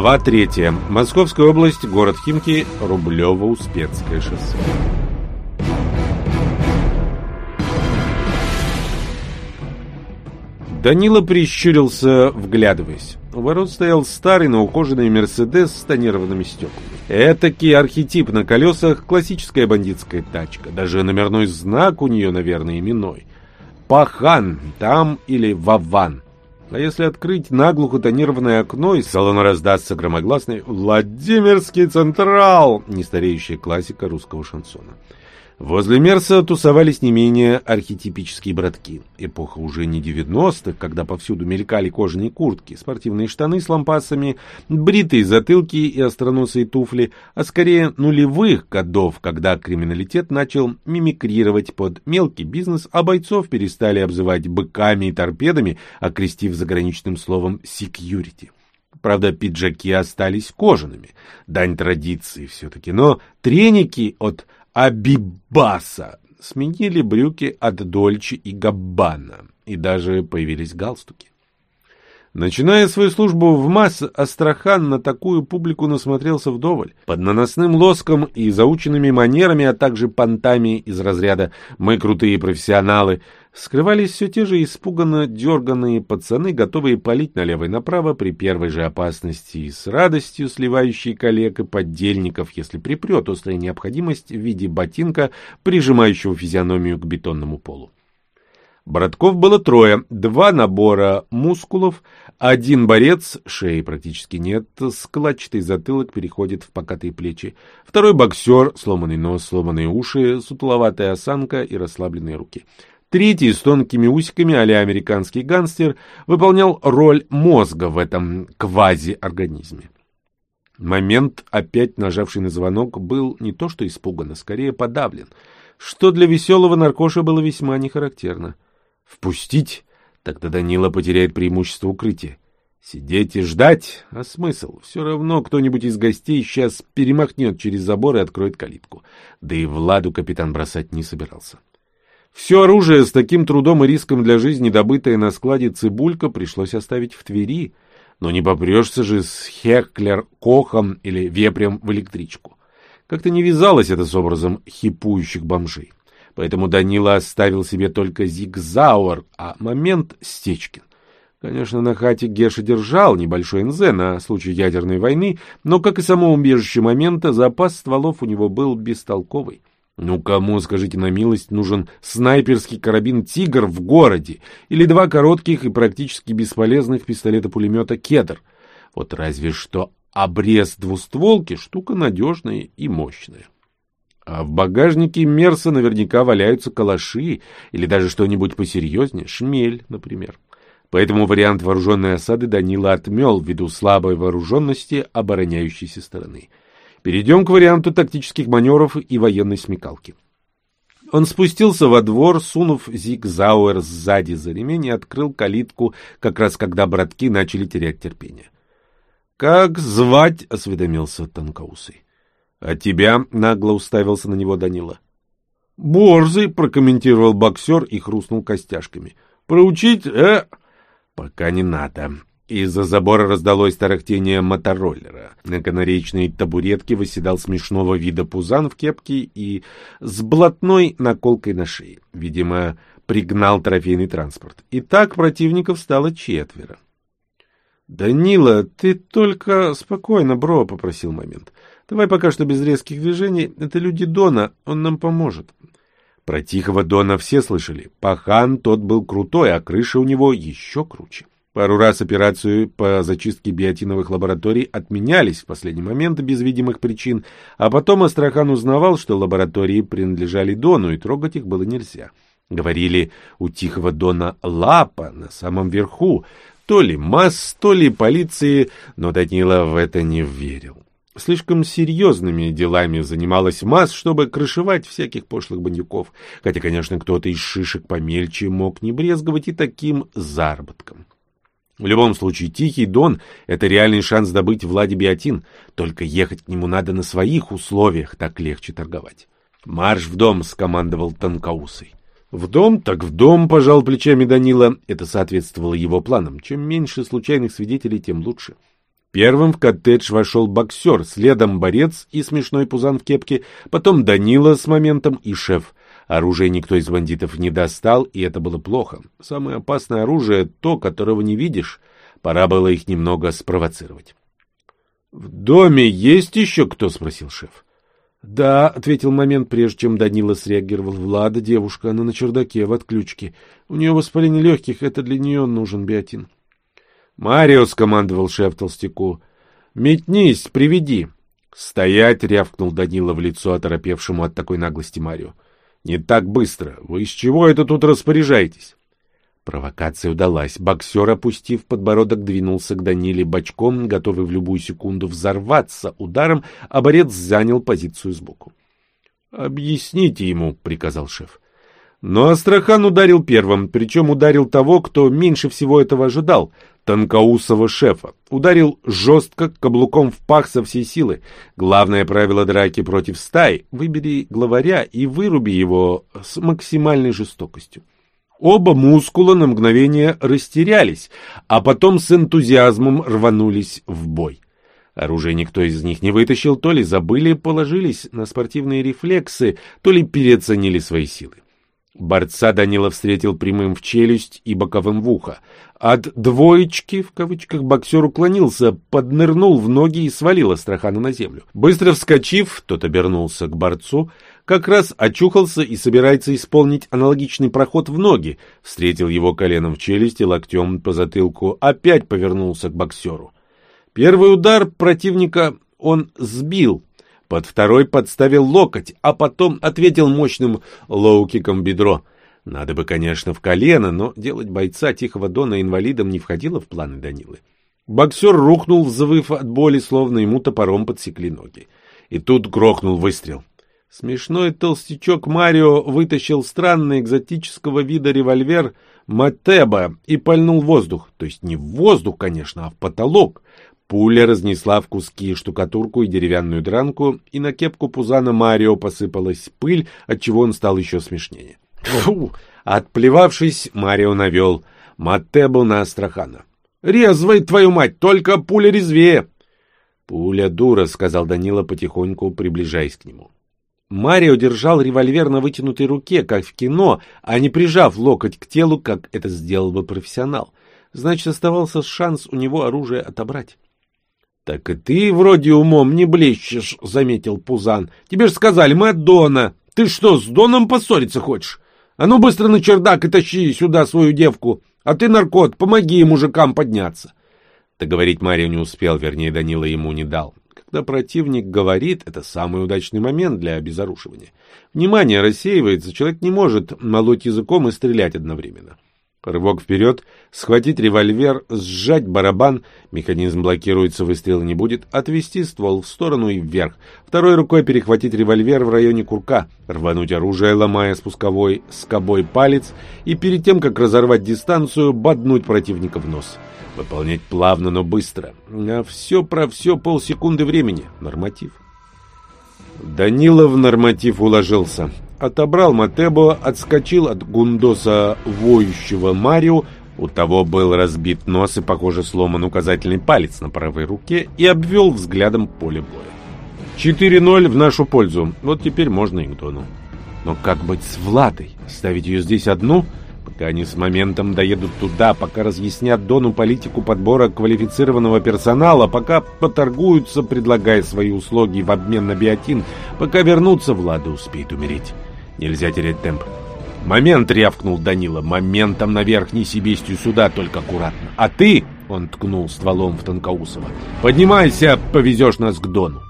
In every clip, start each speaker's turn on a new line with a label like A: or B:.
A: Глава 3. Московская область, город Химки, Рублево-Успенское шоссе. Данила прищурился, вглядываясь. У ворот стоял старый, но ухоженный «Мерседес» с тонированными стеклами. Этакий архетип на колесах, классическая бандитская тачка. Даже номерной знак у нее, наверное, именной. «Пахан» там или «Ваван». А если открыть наглухо тонированное окно, из салона раздастся громогласный «Владимирский Централ» — нестареющая классика русского шансона. Возле Мерса тусовались не менее архетипические братки. Эпоха уже не 90-х, когда повсюду мелькали кожаные куртки, спортивные штаны с лампасами, бритые затылки и остроносые туфли, а скорее нулевых годов, когда криминалитет начал мимикрировать под мелкий бизнес, а бойцов перестали обзывать быками и торпедами, окрестив заграничным словом «секьюрити». Правда, пиджаки остались кожаными. Дань традиции все-таки. Но треники от Абибаса сменили брюки от Дольче и Габбана. И даже появились галстуки. Начиная свою службу в МАС, Астрахан на такую публику насмотрелся вдоволь. Под наносным лоском и заученными манерами, а также понтами из разряда «мы крутые профессионалы», скрывались все те же испуганно дерганные пацаны, готовые палить налево и направо при первой же опасности и с радостью сливающие коллег и поддельников, если припрет острая необходимость в виде ботинка, прижимающего физиономию к бетонному полу. Братков было трое, два набора мускулов, один борец, шеи практически нет, складчатый затылок переходит в покатые плечи, второй боксер, сломанный нос, сломанные уши, сутуловатая осанка и расслабленные руки. Третий с тонкими усиками а американский гангстер выполнял роль мозга в этом квази-организме. Момент, опять нажавший на звонок, был не то что испуган, а скорее подавлен, что для веселого наркоша было весьма нехарактерно. Впустить? Тогда Данила потеряет преимущество укрытия. Сидеть и ждать? А смысл? Все равно кто-нибудь из гостей сейчас перемахнет через забор и откроет калитку. Да и Владу капитан бросать не собирался. Все оружие с таким трудом и риском для жизни, добытое на складе «Цибулька», пришлось оставить в Твери. Но не попрешься же с Хеклер-Кохом или Вепрем в электричку. Как-то не вязалось это с образом хипующих бомжей. Поэтому Данила оставил себе только Зигзауэр, а момент — Стечкин. Конечно, на хате Геша держал небольшой НЗ на случай ядерной войны, но, как и само убежище момента, запас стволов у него был бестолковый. Ну, кому, скажите на милость, нужен снайперский карабин «Тигр» в городе или два коротких и практически бесполезных пистолета-пулемета «Кедр»? Вот разве что обрез двустволки — штука надежная и мощная. А в багажнике Мерса наверняка валяются калаши или даже что-нибудь посерьезнее, шмель, например. Поэтому вариант вооруженной осады Данила отмел ввиду слабой вооруженности обороняющейся стороны. Перейдем к варианту тактических маневров и военной смекалки. Он спустился во двор, сунув зигзауэр сзади за ремень и открыл калитку, как раз когда братки начали терять терпение. — Как звать? — осведомился Танкаусый. А тебя нагло уставился на него Данила. Борзый, прокомментировал боксер и хрустнул костяшками. Проучить, э? Пока не надо. Из-за забора раздалось тарахтение мотороллера. На канареечной табуретке восседал смешного вида пузан в кепке и с блатной наколкой на шее. Видимо, пригнал трофейный транспорт. И так противников стало четверо. «Данила, ты только спокойно, бро», — попросил момент. Давай пока что без резких движений. Это люди Дона, он нам поможет. Про тихого Дона все слышали. Пахан тот был крутой, а крыша у него еще круче. Пару раз операцию по зачистке биотиновых лабораторий отменялись в последний момент без видимых причин, а потом Астрахан узнавал, что лаборатории принадлежали Дону, и трогать их было нельзя. Говорили, у Тихого Дона лапа на самом верху, то ли масс, то ли полиции, но Данила в это не верил. Слишком серьезными делами занималась МАЗ, чтобы крышевать всяких пошлых бандюков, хотя, конечно, кто-то из шишек помельче мог не брезговать и таким заработком. В любом случае, Тихий Дон — это реальный шанс добыть Влади Биотин, только ехать к нему надо на своих условиях, так легче торговать. «Марш в дом!» — скомандовал Танкаусый. «В дом, так в дом!» — пожал плечами Данила. Это соответствовало его планам. Чем меньше случайных свидетелей, тем лучше. — Первым в коттедж вошел боксер, следом борец и смешной пузан в кепке, потом Данила с моментом и шеф. Оружие никто из бандитов не достал, и это было плохо. Самое опасное оружие — то, которого не видишь. Пора было их немного спровоцировать. — В доме есть еще кто? — спросил шеф. — Да, — ответил момент, прежде чем Данила среагировал. — Влада, девушка, она на чердаке, в отключке. У нее воспаление легких, это для нее нужен биотин. — «Марио!» — скомандовал шеф толстяку. «Метнись, приведи!» «Стоять!» — рявкнул Данила в лицо оторопевшему от такой наглости Марио. «Не так быстро! Вы из чего это тут распоряжаетесь?» Провокация удалась. Боксер, опустив подбородок, двинулся к Даниле бочком, готовый в любую секунду взорваться ударом, а борец занял позицию сбоку. «Объясните ему», — приказал шеф. Но Астрахан ударил первым, причем ударил того, кто меньше всего этого ожидал тонкоусого шефа. Ударил жестко, каблуком в пах со всей силы. Главное правило драки против стаи — выбери главаря и выруби его с максимальной жестокостью. Оба мускула на мгновение растерялись, а потом с энтузиазмом рванулись в бой. Оружие никто из них не вытащил, то ли забыли, положились на спортивные рефлексы, то ли переоценили свои силы. Борца Данила встретил прямым в челюсть и боковым в ухо. От «двоечки» в кавычках боксер уклонился, поднырнул в ноги и свалил Астрахана на землю. Быстро вскочив, тот обернулся к борцу, как раз очухался и собирается исполнить аналогичный проход в ноги, встретил его коленом в челюсть и локтем по затылку, опять повернулся к боксеру. Первый удар противника он сбил, под второй подставил локоть, а потом ответил мощным лоу-киком в бедро. Надо бы, конечно, в колено, но делать бойца Тихого Дона инвалидом не входило в планы Данилы. Боксер рухнул, взвыв от боли, словно ему топором подсекли ноги. И тут грохнул выстрел. Смешной толстячок Марио вытащил странный экзотического вида револьвер Матеба и пальнул воздух. То есть не в воздух, конечно, а в потолок. Пуля разнесла в куски штукатурку и деревянную дранку, и на кепку Пузана Марио посыпалась пыль, отчего он стал еще смешнее. Фу! Отплевавшись, Марио навел Маттебу на Астрахана. «Резвай, твою мать, только пуля резвее!» «Пуля дура», — сказал Данила, потихоньку приближаясь к нему. Марио держал револьвер на вытянутой руке, как в кино, а не прижав локоть к телу, как это сделал бы профессионал. Значит, оставался шанс у него оружие отобрать. — Так и ты вроде умом не блещешь, — заметил Пузан. — Тебе же сказали, мы от Дона. Ты что, с Доном поссориться хочешь? А ну быстро на чердак и тащи сюда свою девку. А ты, наркот, помоги мужикам подняться. Договорить Марио не успел, вернее, Данила ему не дал. Когда противник говорит, это самый удачный момент для обезоруживания. Внимание рассеивается, человек не может молоть языком и стрелять одновременно. Рывок вперед, схватить револьвер, сжать барабан, механизм блокируется, выстрела не будет, отвести ствол в сторону и вверх, второй рукой перехватить револьвер в районе курка, рвануть оружие, ломая спусковой скобой палец, и перед тем, как разорвать дистанцию, боднуть противника в нос. Выполнять плавно, но быстро. А все про все полсекунды времени. Норматив. Данилов норматив уложился отобрал Матебо, отскочил от гундоса воющего Марио, у того был разбит нос и, похоже, сломан указательный палец на правой руке и обвел взглядом поле боя. 4-0 в нашу пользу. Вот теперь можно и к Дону. Но как быть с Владой? Ставить ее здесь одну? Пока они с моментом доедут туда, пока разъяснят Дону политику подбора квалифицированного персонала, пока поторгуются, предлагая свои услуги в обмен на биотин, пока вернутся, Влада успеет умереть. Нельзя терять темп. «Момент!» — рявкнул Данила. «Моментом наверх, не себестью сюда, только аккуратно. А ты...» — он ткнул стволом в Тонкоусова. «Поднимайся, повезешь нас к Дону».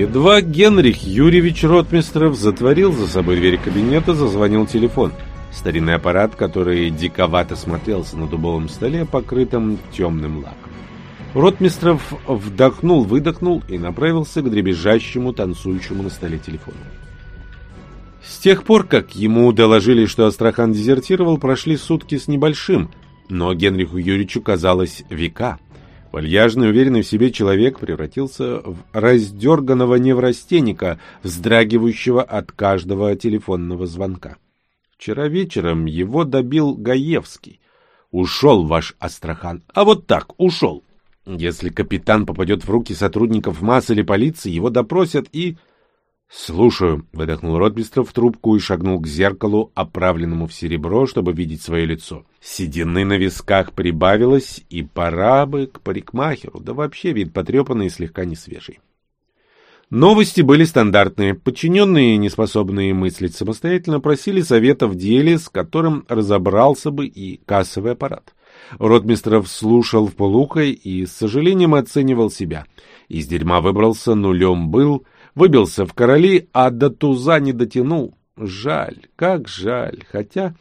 A: Едва Генрих Юрьевич Ротмистров затворил за собой дверь кабинета, зазвонил телефон. Старинный аппарат, который диковато смотрелся на дубовом столе, покрытом темным лаком. Ротмистров вдохнул-выдохнул и направился к дребезжащему, танцующему на столе телефону. С тех пор, как ему доложили, что Астрахан дезертировал, прошли сутки с небольшим, но Генриху Юрьевичу казалось века. Вальяжный, уверенный в себе человек превратился в раздерганного неврастенника, вздрагивающего от каждого телефонного звонка. Вчера вечером его добил Гаевский. Ушел ваш Астрахан. А вот так, ушел. Если капитан попадет в руки сотрудников МАС или полиции, его допросят и... «Слушаю», — выдохнул Ротмистров в трубку и шагнул к зеркалу, оправленному в серебро, чтобы видеть свое лицо. Седины на висках прибавилось, и пора бы к парикмахеру, да вообще вид потрепанный и слегка несвежий. Новости были стандартные. Подчиненные, неспособные мыслить самостоятельно, просили совета в деле, с которым разобрался бы и кассовый аппарат. Ротмистров слушал в полухой и с сожалением оценивал себя. Из дерьма выбрался, нулем был, выбился в короли, а до туза не дотянул. Жаль, как жаль, хотя...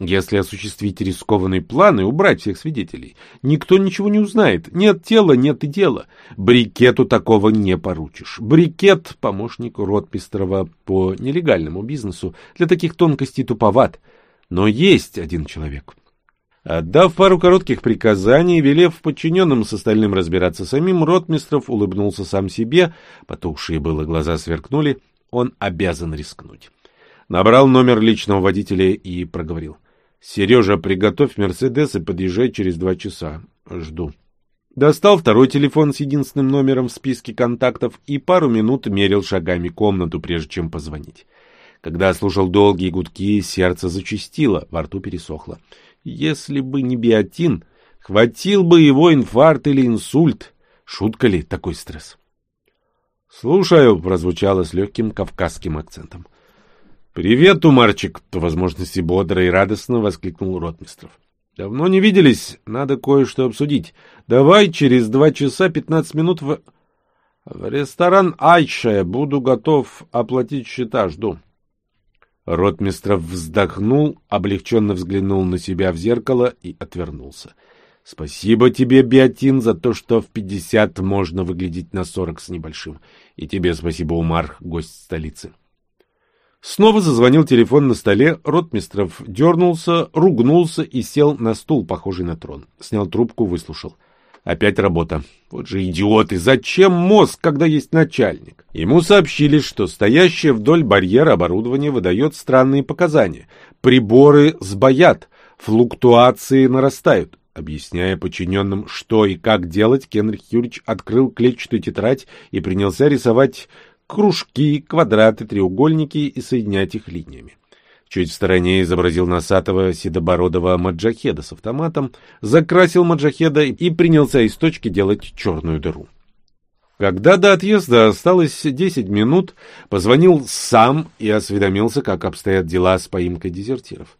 A: Если осуществить рискованный план и убрать всех свидетелей, никто ничего не узнает. Нет тела, нет и дела. Брикету такого не поручишь. Брикет — помощник Ротпестрова по нелегальному бизнесу. Для таких тонкостей туповат. Но есть один человек. Отдав пару коротких приказаний, велев подчиненным с остальным разбираться самим, Ротмистров улыбнулся сам себе, потухшие было глаза сверкнули, он обязан рискнуть. Набрал номер личного водителя и проговорил. Сережа, приготовь Мерседес и подъезжай через два часа. Жду. Достал второй телефон с единственным номером в списке контактов и пару минут мерил шагами комнату, прежде чем позвонить. Когда слушал долгие гудки, сердце зачастило, во рту пересохло. Если бы не биотин, хватил бы его инфаркт или инсульт. Шутка ли такой стресс? «Слушаю», — прозвучало с легким кавказским акцентом. «Привет, Умарчик!» — по возможности бодро и радостно воскликнул Ротмистров. «Давно не виделись, надо кое-что обсудить. Давай через два часа пятнадцать минут в... в ресторан Айше. Буду готов оплатить счета, жду». Ротмистров вздохнул, облегченно взглянул на себя в зеркало и отвернулся. «Спасибо тебе, Биотин, за то, что в пятьдесят можно выглядеть на сорок с небольшим. И тебе спасибо, Умар, гость столицы». Снова зазвонил телефон на столе, Ротмистров дернулся, ругнулся и сел на стул, похожий на трон. Снял трубку, выслушал. Опять работа. Вот же идиоты! Зачем мозг, когда есть начальник? Ему сообщили, что стоящее вдоль барьера оборудование выдает странные показания. Приборы сбоят, флуктуации нарастают. Объясняя подчиненным, что и как делать, Генрих Юрьевич открыл клетчатую тетрадь и принялся рисовать кружки, квадраты, треугольники и соединять их линиями. Чуть в стороне изобразил носатого седобородого маджахеда с автоматом, закрасил маджахеда и принялся из точки делать черную дыру. Когда до отъезда осталось десять минут, позвонил сам и осведомился, как обстоят дела с поимкой дезертиров.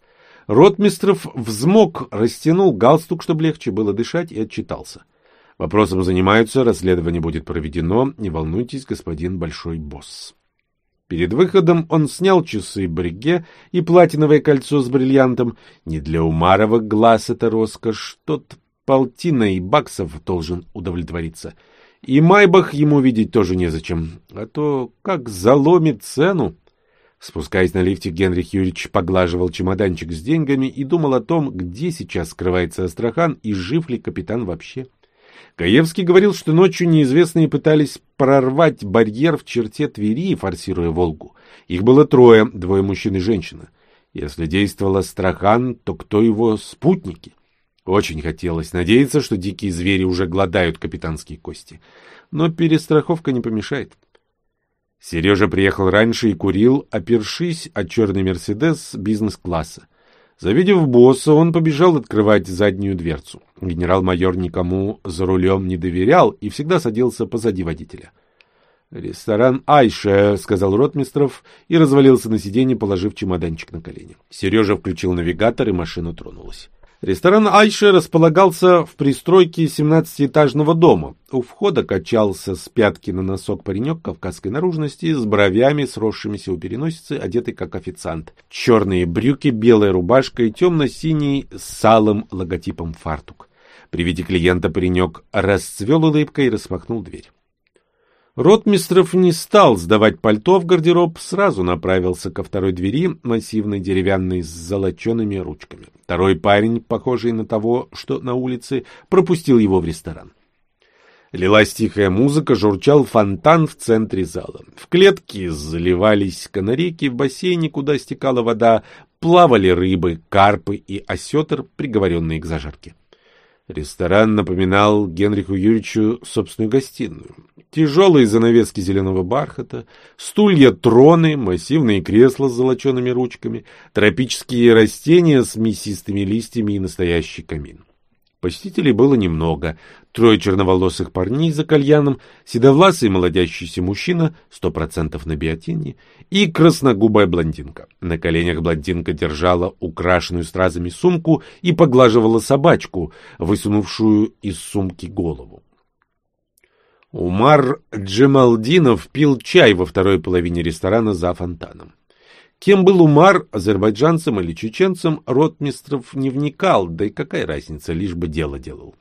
A: Ротмистров взмок, растянул галстук, чтобы легче было дышать, и отчитался. Вопросом занимаются, расследование будет проведено. Не волнуйтесь, господин большой босс. Перед выходом он снял часы Бриге и платиновое кольцо с бриллиантом. Не для Умаровых глаз это роскошь, тот полтиной баксов должен удовлетвориться. И Майбах ему видеть тоже незачем, а то как заломит цену. Спускаясь на лифте, Генрих Юрьевич поглаживал чемоданчик с деньгами и думал о том, где сейчас скрывается Астрахан и жив ли капитан вообще. Гаевский говорил, что ночью неизвестные пытались прорвать барьер в черте Твери, форсируя Волгу. Их было трое, двое мужчин и женщина. Если действовал Астрахан, то кто его спутники? Очень хотелось надеяться, что дикие звери уже гладают капитанские кости. Но перестраховка не помешает. Сережа приехал раньше и курил, опершись от черный «Мерседес» бизнес-класса. Завидев босса, он побежал открывать заднюю дверцу. Генерал-майор никому за рулем не доверял и всегда садился позади водителя. «Ресторан Айша», — сказал Ротмистров и развалился на сиденье, положив чемоданчик на колени. Сережа включил навигатор, и машина тронулась. Ресторан Айша располагался в пристройке 17-этажного дома. У входа качался с пятки на носок паренек кавказской наружности, с бровями, сросшимися у переносицы, одетый как официант. Черные брюки, белая рубашка и темно-синий с алым логотипом фартук. При виде клиента паренек расцвел улыбкой и распахнул дверь. Ротмистров не стал сдавать пальто в гардероб, сразу направился ко второй двери, массивной деревянной с золочеными ручками. Второй парень, похожий на того, что на улице, пропустил его в ресторан. Лилась тихая музыка, журчал фонтан в центре зала. В клетке заливались канарейки, в бассейне, куда стекала вода, плавали рыбы, карпы и осетр, приговоренные к зажарке. Ресторан напоминал Генриху Юрьевичу собственную гостиную. Тяжелые занавески зеленого бархата, стулья, троны, массивные кресла с золочеными ручками, тропические растения с мясистыми листьями и настоящий камин. Посетителей было немного. Трое черноволосых парней за кальяном, седовласый молодящийся мужчина, сто процентов на биотине, и красногубая блондинка. На коленях блондинка держала украшенную стразами сумку и поглаживала собачку, высунувшую из сумки голову. Умар Джемалдинов пил чай во второй половине ресторана за фонтаном. Кем был Умар, азербайджанцем или чеченцем, ротмистров не вникал, да и какая разница, лишь бы дело делал.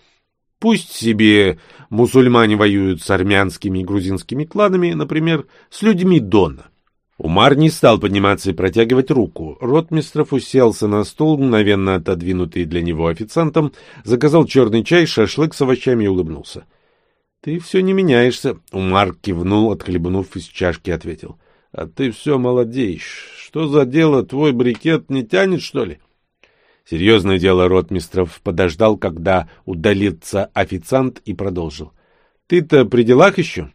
A: Пусть себе мусульмане воюют с армянскими и грузинскими кланами, например, с людьми Дона. Умар не стал подниматься и протягивать руку. Ротмистров уселся на стул, мгновенно отодвинутый для него официантом, заказал черный чай, шашлык с овощами и улыбнулся. — Ты все не меняешься. Умар кивнул, отхлебнув из чашки, ответил. — А ты все молодеешь. Что за дело, твой брикет не тянет, что ли? Серьезное дело ротмистров подождал, когда удалится официант, и продолжил. — Ты-то при делах еще?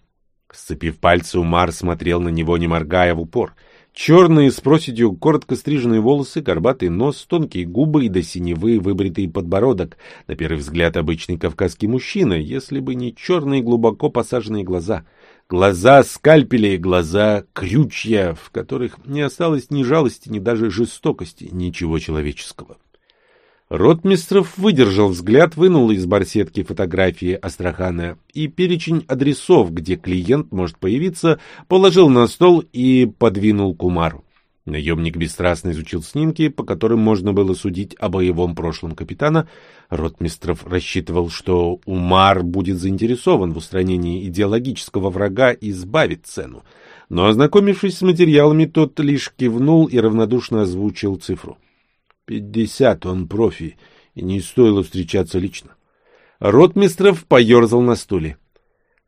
A: Сцепив пальцы, Умар смотрел на него, не моргая в упор. Черные с проседью коротко стриженные волосы, горбатый нос, тонкие губы и до синевы выбритый подбородок. На первый взгляд обычный кавказский мужчина, если бы не черные глубоко посаженные глаза — Глаза скальпели, глаза крючья, в которых не осталось ни жалости, ни даже жестокости, ничего человеческого. Ротмистров выдержал взгляд, вынул из барсетки фотографии Астрахана и перечень адресов, где клиент может появиться, положил на стол и подвинул Кумару. Наемник бесстрастно изучил снимки, по которым можно было судить о боевом прошлом капитана. Ротмистров рассчитывал, что Умар будет заинтересован в устранении идеологического врага и сбавит цену. Но, ознакомившись с материалами, тот лишь кивнул и равнодушно озвучил цифру. «Пятьдесят, он профи, и не стоило встречаться лично». Ротмистров поерзал на стуле.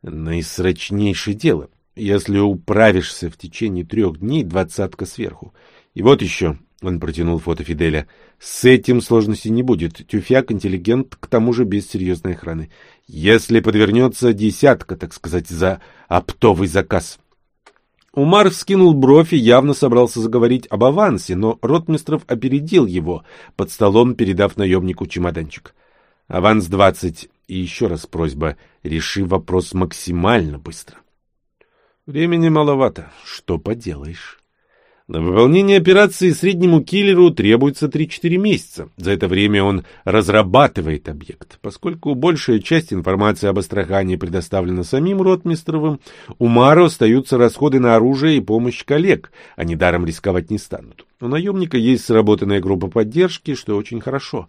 A: «Наисрочнейшее дело». Если управишься в течение трех дней, двадцатка сверху. И вот еще, — он протянул фото Фиделя, — с этим сложности не будет. Тюфяк, интеллигент, к тому же без серьезной охраны. Если подвернется десятка, так сказать, за оптовый заказ. Умар вскинул бровь и явно собрался заговорить об авансе, но Ротмистров опередил его, под столом передав наемнику чемоданчик. Аванс двадцать. И еще раз просьба, реши вопрос максимально быстро. Времени маловато. Что поделаешь? На выполнение операции среднему киллеру требуется 3-4 месяца. За это время он разрабатывает объект. Поскольку большая часть информации об Астрахане предоставлена самим Ротмистровым, у Маро остаются расходы на оружие и помощь коллег. Они даром рисковать не станут. У наемника есть сработанная группа поддержки, что очень хорошо.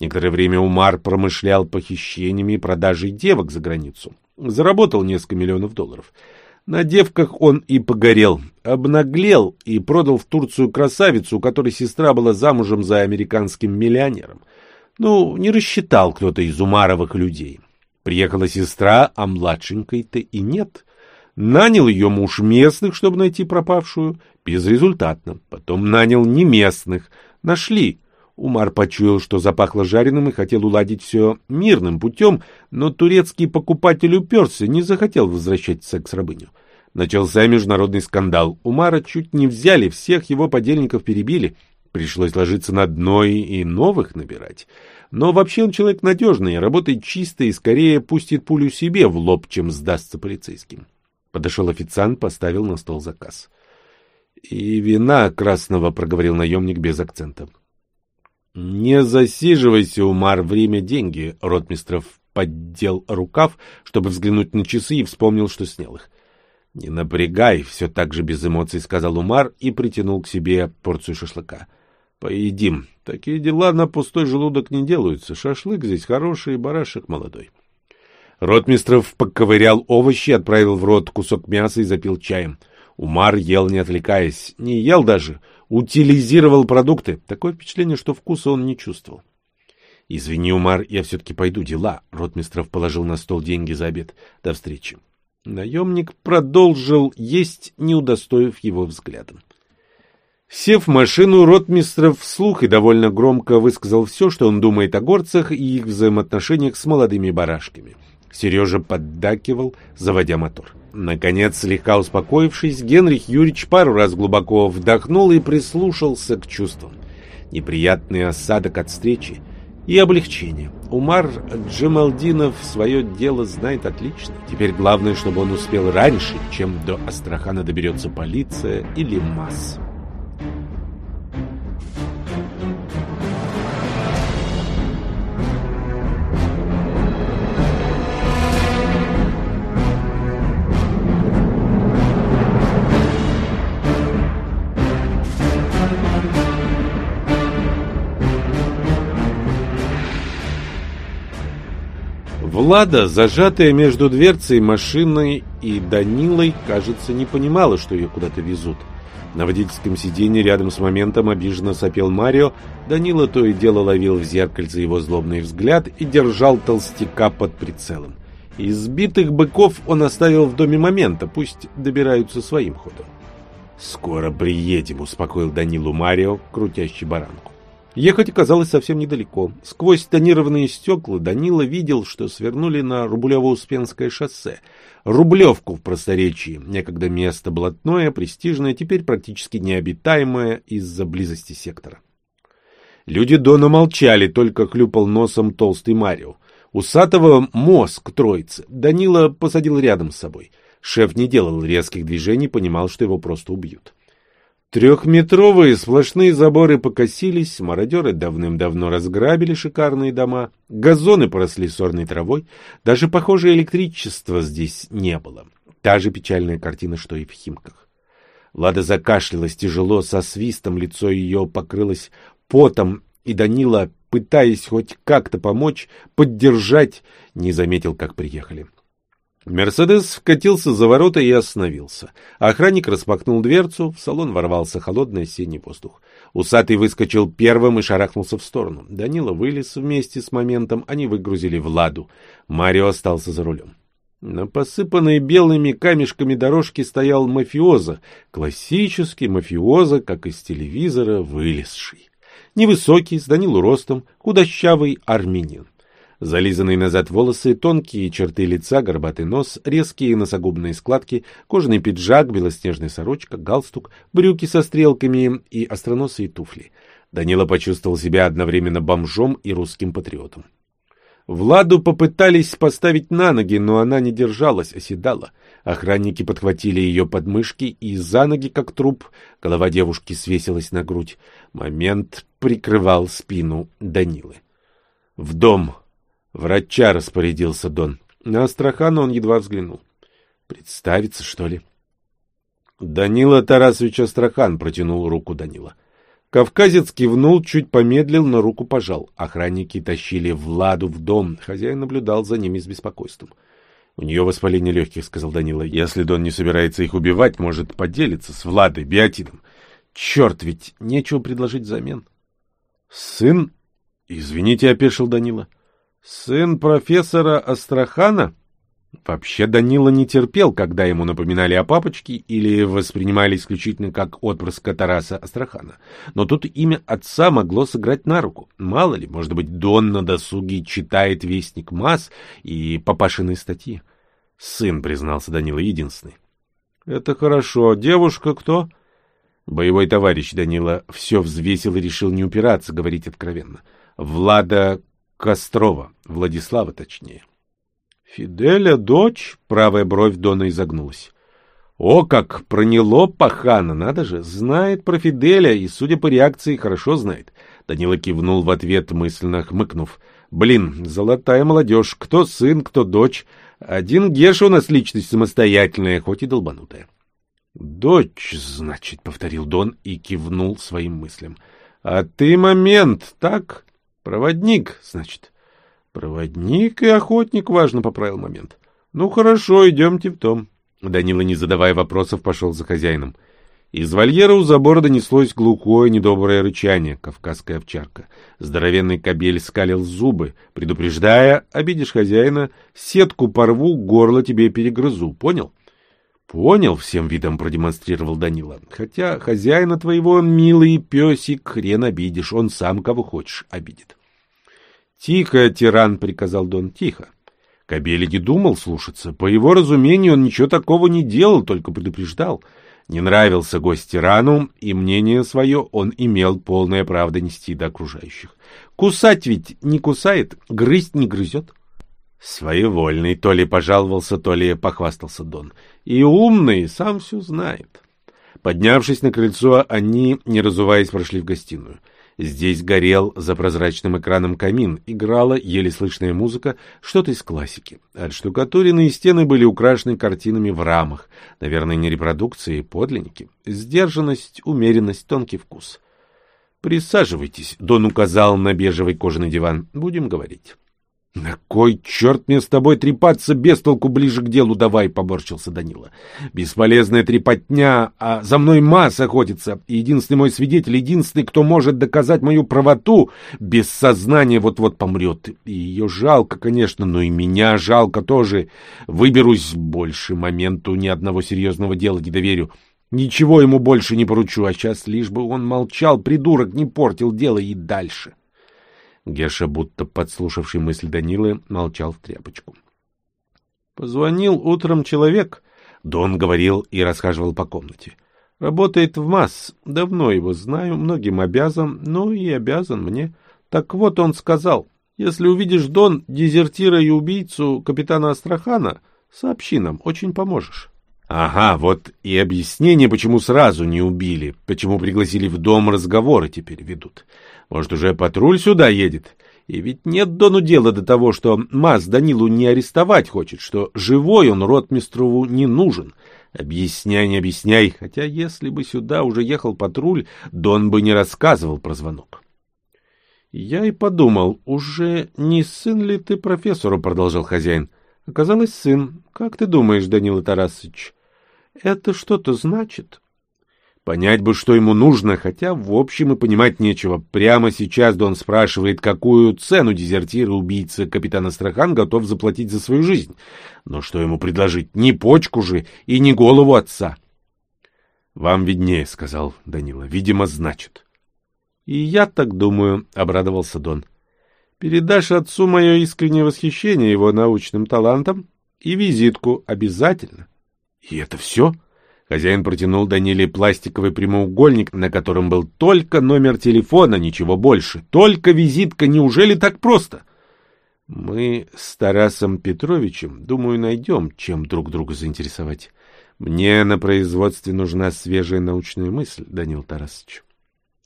A: Некоторое время Умар промышлял похищениями и продажей девок за границу. Заработал несколько миллионов долларов. На девках он и погорел, обнаглел и продал в Турцию красавицу, у которой сестра была замужем за американским миллионером. Ну, не рассчитал кто-то из Умаровых людей. Приехала сестра, а младшенькой-то и нет. Нанял ее муж местных, чтобы найти пропавшую, безрезультатно. Потом нанял не местных. Нашли. Умар почуял, что запахло жареным и хотел уладить все мирным путем, но турецкий покупатель уперся, не захотел возвращать секс-рабыню. Начался международный скандал. Умара чуть не взяли, всех его подельников перебили. Пришлось ложиться на дно и новых набирать. Но вообще он человек надежный, работает чисто и скорее пустит пулю себе в лоб, чем сдастся полицейским. Подошел официант, поставил на стол заказ. — И вина красного, — проговорил наемник без акцента. «Не засиживайся, Умар, время — деньги», — Ротмистров поддел рукав, чтобы взглянуть на часы, и вспомнил, что снял их. «Не напрягай», — все так же без эмоций сказал Умар и притянул к себе порцию шашлыка. «Поедим. Такие дела на пустой желудок не делаются. Шашлык здесь хороший, барашек молодой». Ротмистров поковырял овощи, отправил в рот кусок мяса и запил чаем. Умар ел, не отвлекаясь. Не ел даже утилизировал продукты. Такое впечатление, что вкуса он не чувствовал. Извини, Умар, я все-таки пойду, дела. Ротмистров положил на стол деньги за обед. До встречи. Наемник продолжил есть, не удостоив его взглядом. Сев в машину, ротмистров вслух и довольно громко высказал все, что он думает о горцах и их взаимоотношениях с молодыми барашками. Сережа поддакивал, заводя мотор. Наконец, слегка успокоившись, Генрих Юрьевич пару раз глубоко вдохнул и прислушался к чувствам. Неприятный осадок от встречи и облегчение. Умар Джемалдинов свое дело знает отлично. Теперь главное, чтобы он успел раньше, чем до Астрахана доберется полиция или МАС. Влада, зажатая между дверцей машины и Данилой, кажется, не понимала, что ее куда-то везут. На водительском сиденье рядом с моментом обиженно сопел Марио. Данила то и дело ловил в зеркальце его злобный взгляд и держал толстяка под прицелом. Избитых быков он оставил в доме момента, пусть добираются своим ходом. «Скоро приедем», — успокоил Данилу Марио, крутящий баранку. Ехать оказалось совсем недалеко. Сквозь тонированные стекла Данила видел, что свернули на Рублево-Успенское шоссе. Рублевку в просторечии. Некогда место блатное, престижное, теперь практически необитаемое из-за близости сектора. Люди Дона молчали, только хлюпал носом толстый Марио. Усатого мозг троицы Данила посадил рядом с собой. Шеф не делал резких движений, понимал, что его просто убьют. Трехметровые сплошные заборы покосились, мародеры давным-давно разграбили шикарные дома, газоны поросли сорной травой, даже, похоже, электричества здесь не было. Та же печальная картина, что и в Химках. Лада закашлялась тяжело, со свистом лицо ее покрылось потом, и Данила, пытаясь хоть как-то помочь, поддержать, не заметил, как приехали. Мерседес вкатился за ворота и остановился. Охранник распахнул дверцу, в салон ворвался холодный осенний воздух. Усатый выскочил первым и шарахнулся в сторону. Данила вылез вместе с моментом, они выгрузили Владу. Марио остался за рулем. На посыпанной белыми камешками дорожке стоял мафиоза, классический мафиоза, как из телевизора, вылезший. Невысокий, с Данилу ростом, худощавый армянин. Зализанные назад волосы, тонкие черты лица, горбатый нос, резкие носогубные складки, кожаный пиджак, белоснежная сорочка, галстук, брюки со стрелками и остроносые туфли. Данила почувствовал себя одновременно бомжом и русским патриотом. Владу попытались поставить на ноги, но она не держалась, оседала. Охранники подхватили ее подмышки и за ноги, как труп. Голова девушки свесилась на грудь. Момент прикрывал спину Данилы. «В дом!» Врача распорядился Дон. На Астрахана он едва взглянул. Представиться, что ли? Данила Тарасович Астрахан протянул руку Данила. Кавказец кивнул, чуть помедлил, но руку пожал. Охранники тащили Владу в дом. Хозяин наблюдал за ними с беспокойством. — У нее воспаление легких, — сказал Данила. — Если Дон не собирается их убивать, может поделиться с Владой биотином. Черт, ведь нечего предложить взамен. — Сын? — Извините, — опешил Данила. — Сын профессора Астрахана? Вообще Данила не терпел, когда ему напоминали о папочке или воспринимали исключительно как отпрыска Тараса Астрахана. Но тут имя отца могло сыграть на руку. Мало ли, может быть, Дон на досуге читает Вестник МАС и папашиные статьи. Сын, признался Данила, единственный. — Это хорошо. Девушка кто? Боевой товарищ Данила все взвесил и решил не упираться, говорить откровенно. Влада Кострова, Владислава точнее. Фиделя дочь, правая бровь Дона изогнулась. О, как проняло пахана, надо же, знает про Фиделя и, судя по реакции, хорошо знает. Данила кивнул в ответ, мысленно хмыкнув. Блин, золотая молодежь, кто сын, кто дочь. Один Геша у нас личность самостоятельная, хоть и долбанутая. «Дочь, значит», — повторил Дон и кивнул своим мыслям. «А ты момент, так?» Проводник, значит. Проводник и охотник, важно поправил момент. Ну хорошо, идемте в том. Данила, не задавая вопросов, пошел за хозяином. Из вольера у забора донеслось глухое недоброе рычание, кавказская овчарка. Здоровенный кобель скалил зубы, предупреждая, обидишь хозяина, сетку порву, горло тебе перегрызу, понял? Понял, всем видом продемонстрировал Данила. Хотя хозяина твоего, милый песик, хрен обидишь, он сам кого хочешь обидит. Тихо, тиран, приказал Дон, тихо. Кобель не думал слушаться. По его разумению, он ничего такого не делал, только предупреждал — не нравился гость тирану, и мнение свое он имел полное право донести до окружающих. Кусать ведь не кусает, грызть не грызет. Своевольный, то ли пожаловался, то ли похвастался Дон. И умный, сам все знает. Поднявшись на крыльцо, они, не разуваясь, прошли в гостиную. Здесь горел за прозрачным экраном камин, играла еле слышная музыка, что-то из классики. Отштукатуренные стены были украшены картинами в рамах, наверное, не репродукции, подлинники. Сдержанность, умеренность, тонкий вкус. «Присаживайтесь», — Дон указал на бежевый кожаный диван. «Будем говорить». «На кой черт мне с тобой трепаться без толку ближе к делу давай?» — поборчился Данила. «Бесполезная трепотня, а за мной масса охотится. И единственный мой свидетель, единственный, кто может доказать мою правоту, без сознания вот-вот помрет. И ее жалко, конечно, но и меня жалко тоже. Выберусь больше моменту, ни одного серьезного дела не доверю. Ничего ему больше не поручу, а сейчас лишь бы он молчал, придурок, не портил дело и дальше». Геша, будто подслушавший мысль Данилы, молчал в тряпочку. «Позвонил утром человек», — Дон говорил и расхаживал по комнате. «Работает в МАС. Давно его знаю, многим обязан, но и обязан мне. Так вот он сказал, если увидишь Дон, дезертира и убийцу капитана Астрахана, сообщи нам, очень поможешь». Ага, вот и объяснение, почему сразу не убили, почему пригласили в дом разговоры теперь ведут. Может, уже патруль сюда едет? И ведь нет Дону дела до того, что Маз Данилу не арестовать хочет, что живой он ротмистрову не нужен. Объясняй, не объясняй, хотя если бы сюда уже ехал патруль, Дон бы не рассказывал про звонок. Я и подумал, уже не сын ли ты профессору, продолжал хозяин. Оказалось, сын. Как ты думаешь, Данила Тарасович, это что-то значит? Понять бы, что ему нужно, хотя в общем и понимать нечего. Прямо сейчас Дон спрашивает, какую цену дезертир и убийца капитана Страхан готов заплатить за свою жизнь. Но что ему предложить? Не почку же и не голову отца. — Вам виднее, — сказал Данила. — Видимо, значит. — И я так думаю, — обрадовался Дон. — Передашь отцу мое искреннее восхищение его научным талантом и визитку обязательно. — И это все? — Хозяин протянул Даниле пластиковый прямоугольник, на котором был только номер телефона, ничего больше. Только визитка, неужели так просто? Мы с Тарасом Петровичем, думаю, найдем, чем друг друга заинтересовать. Мне на производстве нужна свежая научная мысль, Данил Тарасович.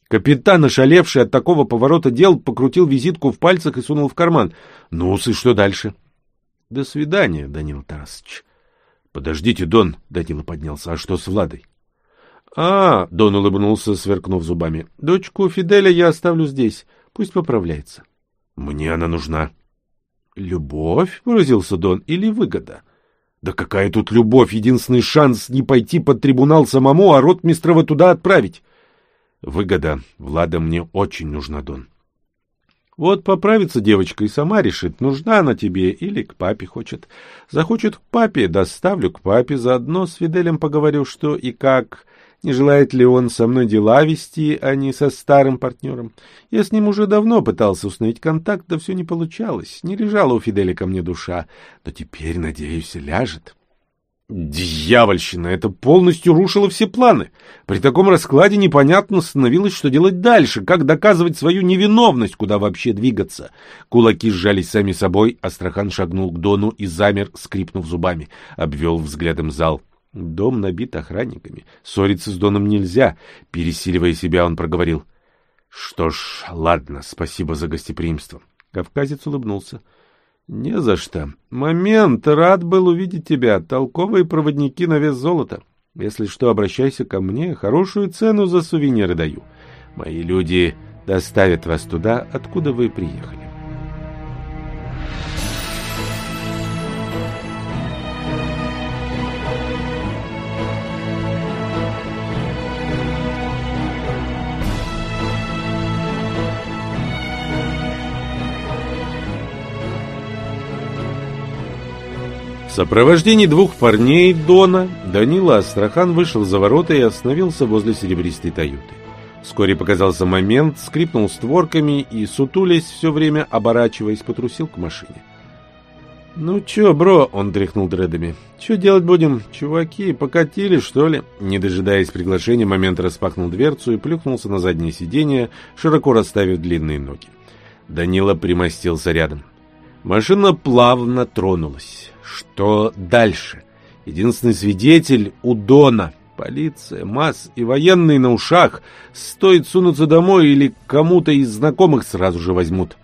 A: Капитан, ошалевший от такого поворота дел, покрутил визитку в пальцах и сунул в карман. ну и что дальше? — До свидания, Данил Тарасович. Подождите, Дон, Данила поднялся. А что с Владой? А, Дон улыбнулся, сверкнув зубами. Дочку Фиделя я оставлю здесь. Пусть поправляется. Мне она нужна. Любовь, выразился Дон, или выгода? Да какая тут любовь? Единственный шанс не пойти под трибунал самому, а ротмистрова туда отправить. Выгода. Влада мне очень нужна, Дон. Вот поправится девочка и сама решит, нужна она тебе или к папе хочет. Захочет к папе, доставлю к папе, заодно с Фиделем поговорю, что и как, не желает ли он со мной дела вести, а не со старым партнером. Я с ним уже давно пытался установить контакт, да все не получалось, не лежала у Фиделя ко мне душа, но теперь, надеюсь, ляжет. Дьявольщина! Это полностью рушило все планы. При таком раскладе непонятно становилось, что делать дальше, как доказывать свою невиновность, куда вообще двигаться. Кулаки сжались сами собой, Астрахан шагнул к Дону и замер, скрипнув зубами. Обвел взглядом зал. Дом набит охранниками. Ссориться с Доном нельзя. Пересиливая себя, он проговорил. — Что ж, ладно, спасибо за гостеприимство. Кавказец улыбнулся. — «Не за что. Момент. Рад был увидеть тебя. Толковые проводники на вес золота. Если что, обращайся ко мне. Хорошую цену за сувениры даю. Мои люди доставят вас туда, откуда вы приехали». Сопровождении двух парней Дона Данила Астрахан вышел за ворота и остановился возле серебристой Тойоты. Вскоре показался момент, скрипнул створками и, сутулясь все время, оборачиваясь, потрусил к машине. «Ну чё, бро?» — он тряхнул дредами. «Чё делать будем? Чуваки, покатили, что ли?» Не дожидаясь приглашения, момент распахнул дверцу и плюхнулся на заднее сиденье, широко расставив длинные ноги. Данила примостился рядом. Машина плавно тронулась. Что дальше? Единственный свидетель — у Дона. Полиция, МАЗ и военные на ушах. Стоит сунуться домой или кому-то из знакомых сразу же возьмут.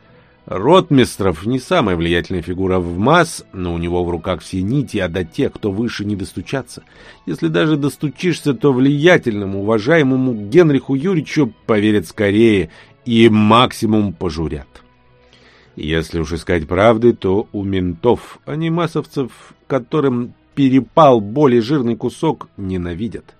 A: Ротмистров не самая влиятельная фигура в МАЗ, но у него в руках все нити, а до тех, кто выше, не достучаться. Если даже достучишься, то влиятельному, уважаемому Генриху Юрьевичу поверят скорее и максимум пожурят. Если уж искать правды, то у ментов, а не массовцев, которым перепал более жирный кусок, ненавидят.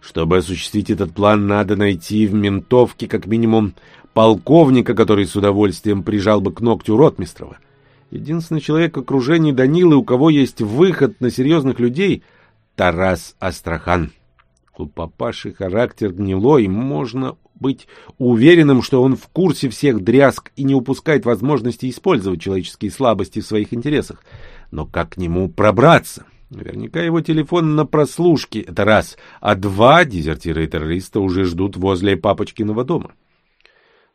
A: Чтобы осуществить этот план, надо найти в ментовке как минимум полковника, который с удовольствием прижал бы к ногтю Ротмистрова. Единственный человек в окружении Данилы, у кого есть выход на серьезных людей — Тарас Астрахан. У папаши характер гнилой, можно быть уверенным, что он в курсе всех дрязг и не упускает возможности использовать человеческие слабости в своих интересах. Но как к нему пробраться? Наверняка его телефон на прослушке, это раз, а два дезертира и террориста уже ждут возле папочкиного дома.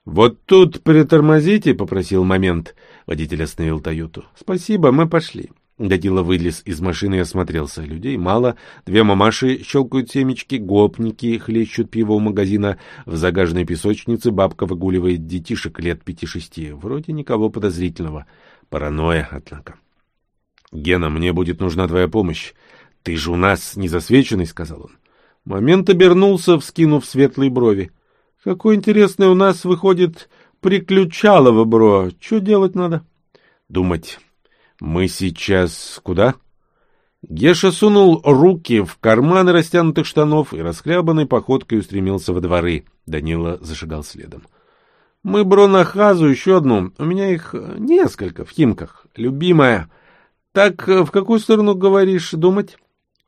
A: «Вот тут притормозите», — попросил момент. Водитель остановил Тойоту. «Спасибо, мы пошли». Дадила вылез из машины и осмотрелся. Людей мало. Две мамаши щелкают семечки, гопники хлещут пиво у магазина. В загаженной песочнице бабка выгуливает детишек лет пяти-шести. Вроде никого подозрительного. Паранойя, однако. «Гена, мне будет нужна твоя помощь. Ты же у нас незасвеченный», — сказал он. Момент обернулся, вскинув светлые брови. Какой интересный у нас выходит приключалово, бро. Что делать надо? Думать. Мы сейчас куда? Геша сунул руки в карманы растянутых штанов и расхлябанной походкой устремился во дворы. Данила зашагал следом. Мы, бро, на хазу еще одну. У меня их несколько в Химках. Любимая. Так в какую сторону говоришь думать?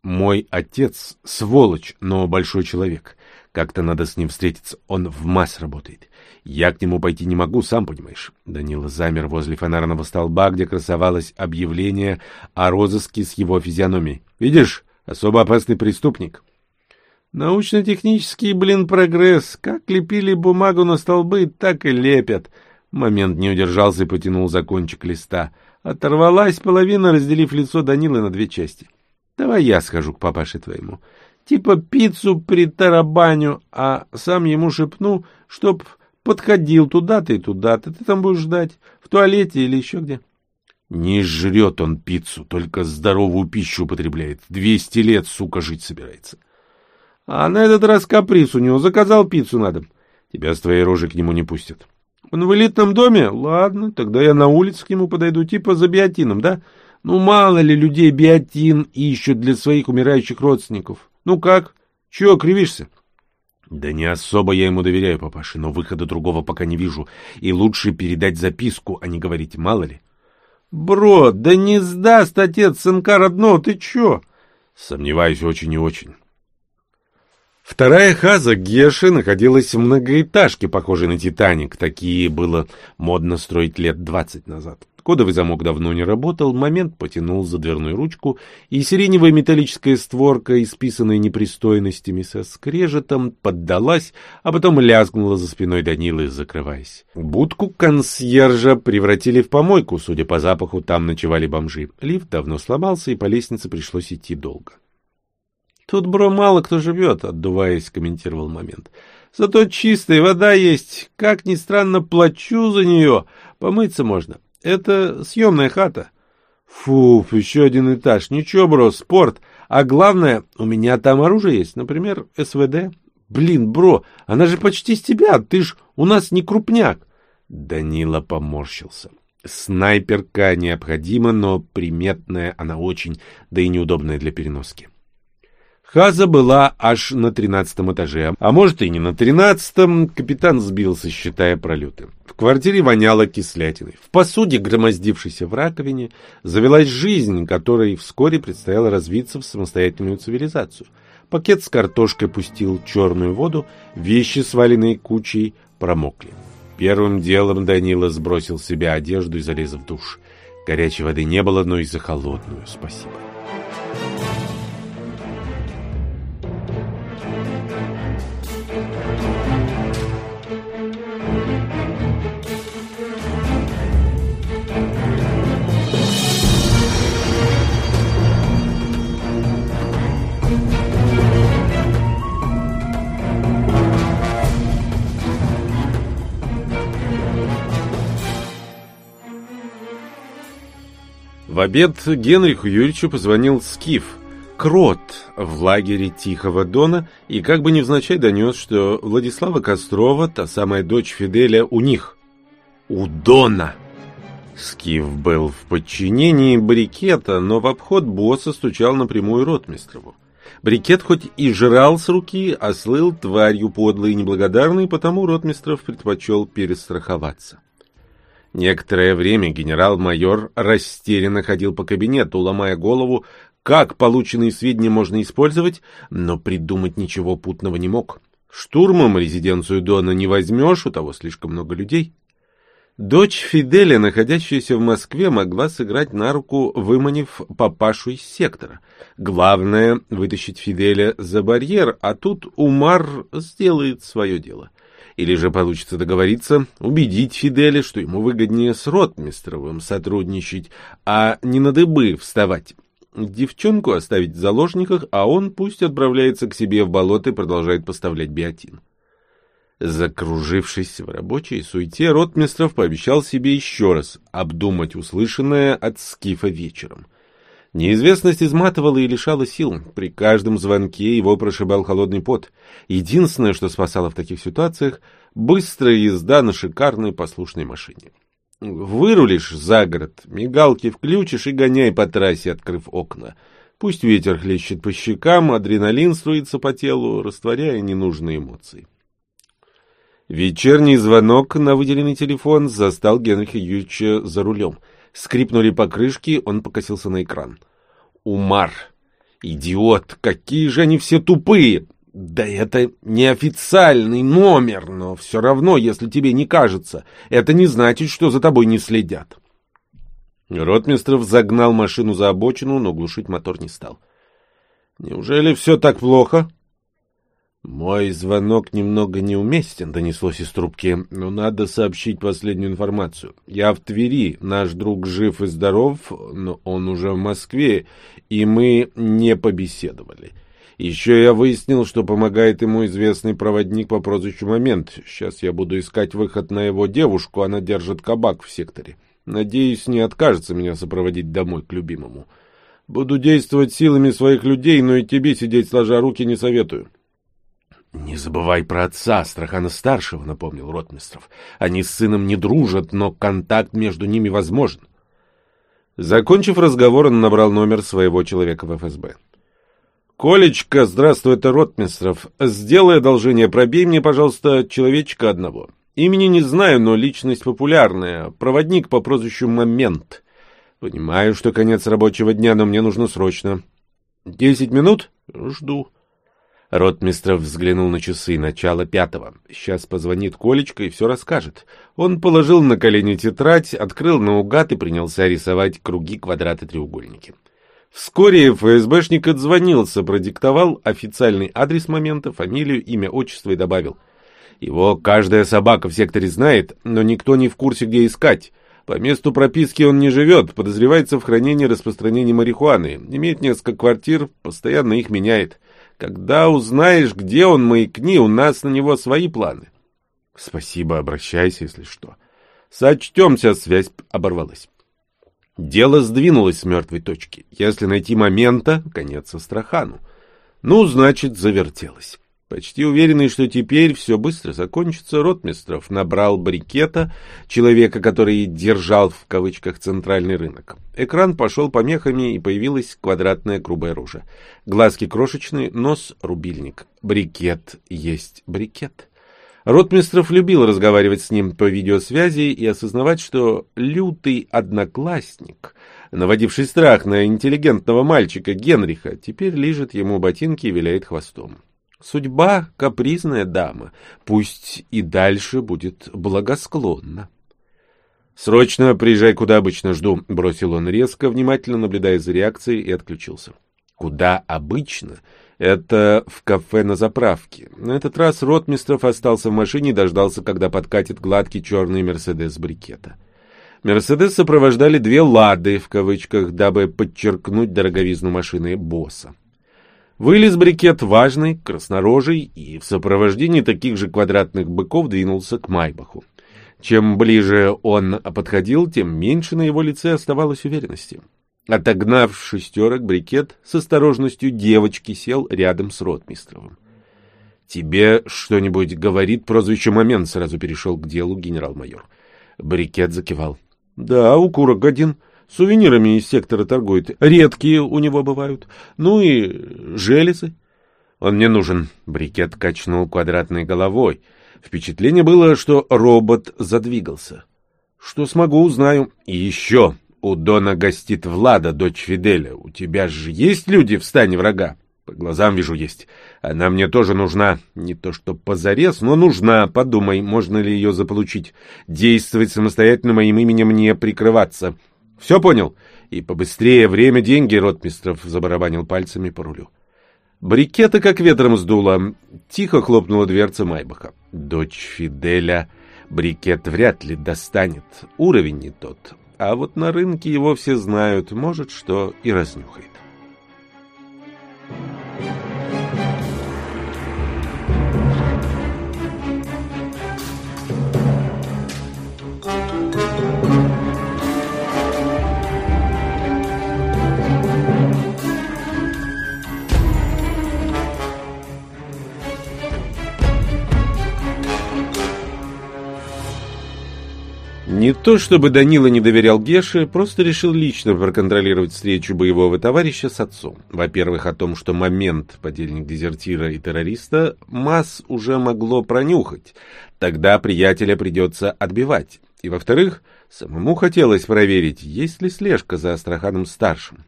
A: Мой отец сволочь, но большой человек. Как-то надо с ним встретиться. Он в масс работает. Я к нему пойти не могу, сам понимаешь. Данила замер возле фонарного столба, где красовалось объявление о розыске с его физиономией. Видишь, особо опасный преступник. Научно-технический, блин, прогресс. Как лепили бумагу на столбы, так и лепят. Момент не удержался и потянул за кончик листа. Оторвалась половина, разделив лицо Данилы на две части. Давай я схожу к папаше твоему. Типа пиццу притарабаню, а сам ему шепну, чтоб подходил туда-то и туда-то. Ты там будешь ждать, в туалете или еще где. Не жрет он пиццу, только здоровую пищу употребляет. Двести лет, сука, жить собирается. А на этот раз каприз у него. Заказал пиццу на дом. Тебя с твоей рожей к нему не пустят. Он в элитном доме? Ладно, тогда я на улице к нему подойду, типа за биотином, да? Ну, мало ли людей биотин ищут для своих умирающих родственников. Ну как? Чего кривишься? Да не особо я ему доверяю, папаша, но выхода другого пока не вижу. И лучше передать записку, а не говорить, мало ли. Бро, да не сдаст отец сынка родного, ты чё? Сомневаюсь очень и очень. Вторая хаза Геши находилась в многоэтажке, похожей на «Титаник». Такие было модно строить лет двадцать назад. Кодовый замок давно не работал, момент потянул за дверную ручку, и сиреневая металлическая створка, исписанная непристойностями, со скрежетом поддалась, а потом лязгнула за спиной Данилы, закрываясь. Будку консьержа превратили в помойку, судя по запаху, там ночевали бомжи. Лифт давно сломался, и по лестнице пришлось идти долго. «Тут, бро, мало кто живет», — отдуваясь, комментировал момент. «Зато чистая вода есть. Как ни странно, плачу за нее. Помыться можно. Это съемная хата. Фу, еще один этаж. Ничего, бро, спорт. А главное, у меня там оружие есть. Например, СВД. Блин, бро, она же почти с тебя. Ты ж у нас не крупняк. Данила поморщился. Снайперка необходима, но приметная она очень, да и неудобная для переноски. Хаза была аж на тринадцатом этаже, а может и не на тринадцатом, капитан сбился, считая пролеты. В квартире воняло кислятиной. В посуде, громоздившейся в раковине, завелась жизнь, которой вскоре предстояло развиться в самостоятельную цивилизацию. Пакет с картошкой пустил черную воду, вещи, сваленные кучей, промокли. Первым делом Данила сбросил с себя одежду и залез в душ. Горячей воды не было, но и за холодную спасибо. В обед Генриху Юрьевичу позвонил Скиф, Крот, в лагере Тихого Дона, и как бы невзначай донес, что Владислава Кострова, та самая дочь Фиделя, у них. У Дона! Скиф был в подчинении Брикета, но в обход босса стучал напрямую Ротмистрову. Брикет хоть и жрал с руки, а слыл тварью подлой и неблагодарной, потому Ротмистров предпочел перестраховаться. Некоторое время генерал-майор растерянно ходил по кабинету, ломая голову, как полученные сведения можно использовать, но придумать ничего путного не мог. Штурмом резиденцию Дона не возьмешь, у того слишком много людей. Дочь Фиделя, находящаяся в Москве, могла сыграть на руку, выманив папашу из сектора. Главное — вытащить Фиделя за барьер, а тут Умар сделает свое дело. Или же получится договориться, убедить Фиделя, что ему выгоднее с Ротмистровым сотрудничать, а не на дыбы вставать. Девчонку оставить в заложниках, а он пусть отправляется к себе в болото и продолжает поставлять биотин. Закружившись в рабочей суете, Ротмистров пообещал себе еще раз обдумать услышанное от Скифа вечером. Неизвестность изматывала и лишала сил. При каждом звонке его прошибал холодный пот. Единственное, что спасало в таких ситуациях — быстрая езда на шикарной послушной машине. Вырулишь за город, мигалки включишь и гоняй по трассе, открыв окна. Пусть ветер хлещет по щекам, адреналин струится по телу, растворяя ненужные эмоции. Вечерний звонок на выделенный телефон застал Генриха Юрьевича за рулем — Скрипнули покрышки, он покосился на экран. Умар. Идиот, какие же они все тупые! Да это неофициальный номер, но все равно, если тебе не кажется, это не значит, что за тобой не следят. Ротмистров загнал машину за обочину, но глушить мотор не стал. Неужели все так плохо? «Мой звонок немного неуместен», — донеслось из трубки, — «но надо сообщить последнюю информацию. Я в Твери, наш друг жив и здоров, но он уже в Москве, и мы не побеседовали. Еще я выяснил, что помогает ему известный проводник по прозвищу Момент. Сейчас я буду искать выход на его девушку, она держит кабак в секторе. Надеюсь, не откажется меня сопроводить домой к любимому. Буду действовать силами своих людей, но и тебе сидеть сложа руки не советую». «Не забывай про отца, Страхана-старшего», — напомнил Ротмистров. «Они с сыном не дружат, но контакт между ними возможен». Закончив разговор, он набрал номер своего человека в ФСБ. «Колечка, здравствуй, это Ротмистров. Сделай одолжение, пробей мне, пожалуйста, человечка одного. Имени не знаю, но личность популярная. Проводник по прозвищу Момент. Понимаю, что конец рабочего дня, но мне нужно срочно. Десять минут? Жду». Ротмистров взглянул на часы, начало пятого. Сейчас позвонит Колечка и все расскажет. Он положил на колени тетрадь, открыл наугад и принялся рисовать круги, квадраты, треугольники. Вскоре ФСБшник отзвонился, продиктовал официальный адрес момента, фамилию, имя, отчество и добавил. Его каждая собака в секторе знает, но никто не в курсе, где искать. По месту прописки он не живет, подозревается в хранении и распространении марихуаны, имеет несколько квартир, постоянно их меняет. Когда узнаешь, где он, маякни, у нас на него свои планы. Спасибо, обращайся, если что. Сочтемся, связь оборвалась. Дело сдвинулось с мертвой точки. Если найти момента, конец Астрахану. Ну, значит, завертелось. Почти уверенный, что теперь все быстро закончится, Ротмистров набрал брикета, человека, который держал в кавычках центральный рынок. Экран пошел помехами, и появилась квадратная грубая рожа. Глазки крошечные, нос — рубильник. Брикет есть брикет. Ротмистров любил разговаривать с ним по видеосвязи и осознавать, что лютый одноклассник, наводивший страх на интеллигентного мальчика Генриха, теперь лижет ему ботинки и виляет хвостом. Судьба — капризная дама, пусть и дальше будет благосклонна. «Срочно приезжай, куда обычно жду», — бросил он резко, внимательно наблюдая за реакцией, и отключился. «Куда обычно?» Это в кафе на заправке. На этот раз Ротмистров остался в машине и дождался, когда подкатит гладкий черный «Мерседес» брикета. «Мерседес» сопровождали две «лады», в кавычках, дабы подчеркнуть дороговизну машины босса. Вылез брикет важный, краснорожий, и в сопровождении таких же квадратных быков двинулся к Майбаху. Чем ближе он подходил, тем меньше на его лице оставалось уверенности. Отогнав шестерок, брикет с осторожностью девочки сел рядом с Ротмистровым. «Тебе что-нибудь говорит прозвище «Момент»?» — сразу перешел к делу генерал-майор. Брикет закивал. «Да, укурок один». Сувенирами из сектора торгует. Редкие у него бывают. Ну и железы. Он мне нужен. Брикет качнул квадратной головой. Впечатление было, что робот задвигался. Что смогу, узнаю. И еще. У Дона гостит Влада, дочь Фиделя. У тебя же есть люди в стане врага? По глазам вижу, есть. Она мне тоже нужна. Не то что позарез, но нужна. Подумай, можно ли ее заполучить. Действовать самостоятельно моим именем не прикрываться. Все понял? И побыстрее время, деньги, ротмистров забарабанил пальцами по рулю. Брикета как ветром сдуло. Тихо хлопнула дверца Майбаха. Дочь Фиделя брикет вряд ли достанет. Уровень не тот. А вот на рынке его все знают. Может, что и разнюхает. Не то чтобы Данила не доверял Геше, просто решил лично проконтролировать встречу боевого товарища с отцом. Во-первых, о том, что момент подельник дезертира и террориста масс уже могло пронюхать. Тогда приятеля придется отбивать. И во-вторых, самому хотелось проверить, есть ли слежка за Астраханом-старшим.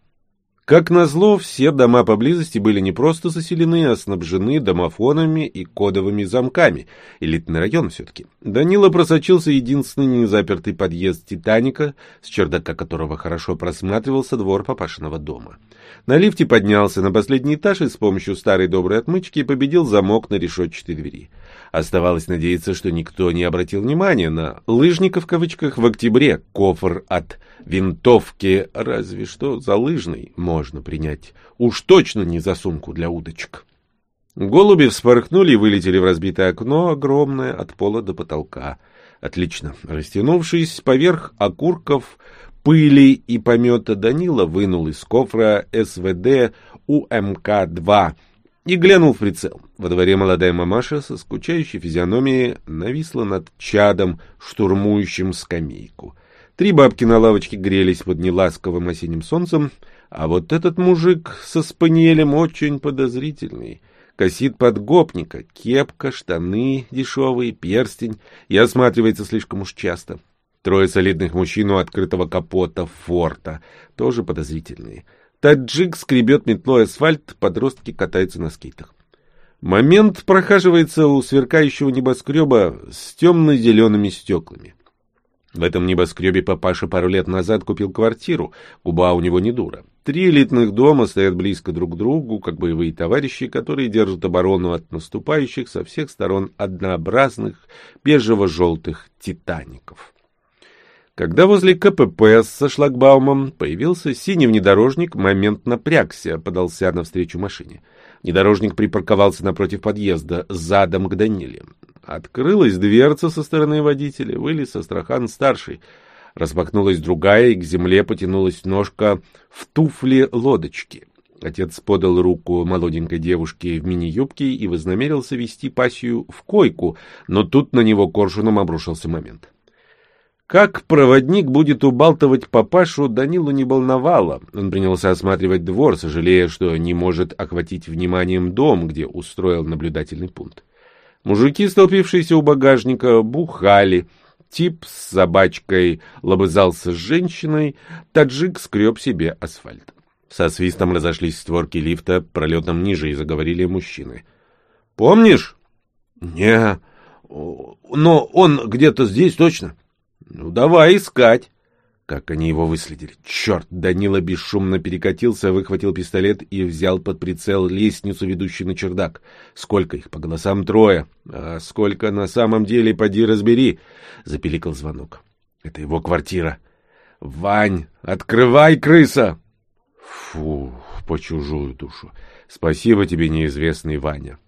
A: Как назло, все дома поблизости были не просто заселены, а снабжены домофонами и кодовыми замками. Элитный район все-таки. Данила просочился единственный незапертый подъезд «Титаника», с чердака которого хорошо просматривался двор папашиного дома. На лифте поднялся на последний этаж и с помощью старой доброй отмычки победил замок на решетчатой двери. Оставалось надеяться, что никто не обратил внимания на «лыжника» в кавычках в октябре. Кофр от винтовки, разве что за лыжный, можно принять. Уж точно не за сумку для удочек. Голуби вспорхнули и вылетели в разбитое окно, огромное, от пола до потолка. Отлично. Растянувшись поверх окурков, пыли и помета Данила вынул из кофра СВД УМК-2 и глянул в прицел. Во дворе молодая мамаша со скучающей физиономией нависла над чадом, штурмующим скамейку. Три бабки на лавочке грелись под неласковым осенним солнцем, а вот этот мужик со спаниелем очень подозрительный. Косит под гопника, кепка, штаны дешевые, перстень и осматривается слишком уж часто. Трое солидных мужчин у открытого капота форта, тоже подозрительные. Таджик скребет метлой асфальт, подростки катаются на скейтах. Момент прохаживается у сверкающего небоскреба с темно-зелеными стеклами. В этом небоскребе папаша пару лет назад купил квартиру, губа у него не дура. Три элитных дома стоят близко друг к другу, как боевые товарищи, которые держат оборону от наступающих со всех сторон однообразных бежево-желтых титаников. Когда возле КПП со шлагбаумом появился синий внедорожник, момент напрягся, подался навстречу машине. Внедорожник припарковался напротив подъезда, задом к Даниле. Открылась дверца со стороны водителя, вылез Астрахан-старший. Распахнулась другая, и к земле потянулась ножка в туфле лодочки. Отец подал руку молоденькой девушке в мини-юбке и вознамерился вести пассию в койку, но тут на него коршуном обрушился момент. Как проводник будет убалтывать папашу, Данилу не волновало. Он принялся осматривать двор, сожалея, что не может охватить вниманием дом, где устроил наблюдательный пункт. Мужики, столпившиеся у багажника, бухали. Тип с собачкой лобызался с женщиной, таджик скреб себе асфальт. Со свистом разошлись створки лифта, пролетом ниже, и заговорили мужчины. «Помнишь?» «Не, но он где-то здесь точно». «Ну, давай искать». Как они его выследили? Черт! Данила бесшумно перекатился, выхватил пистолет и взял под прицел лестницу, ведущую на чердак. Сколько их? По голосам трое. А сколько на самом деле, поди разбери. Запеликал звонок. Это его квартира. Вань, открывай, крыса! Фу, по чужую душу. Спасибо тебе, неизвестный Ваня.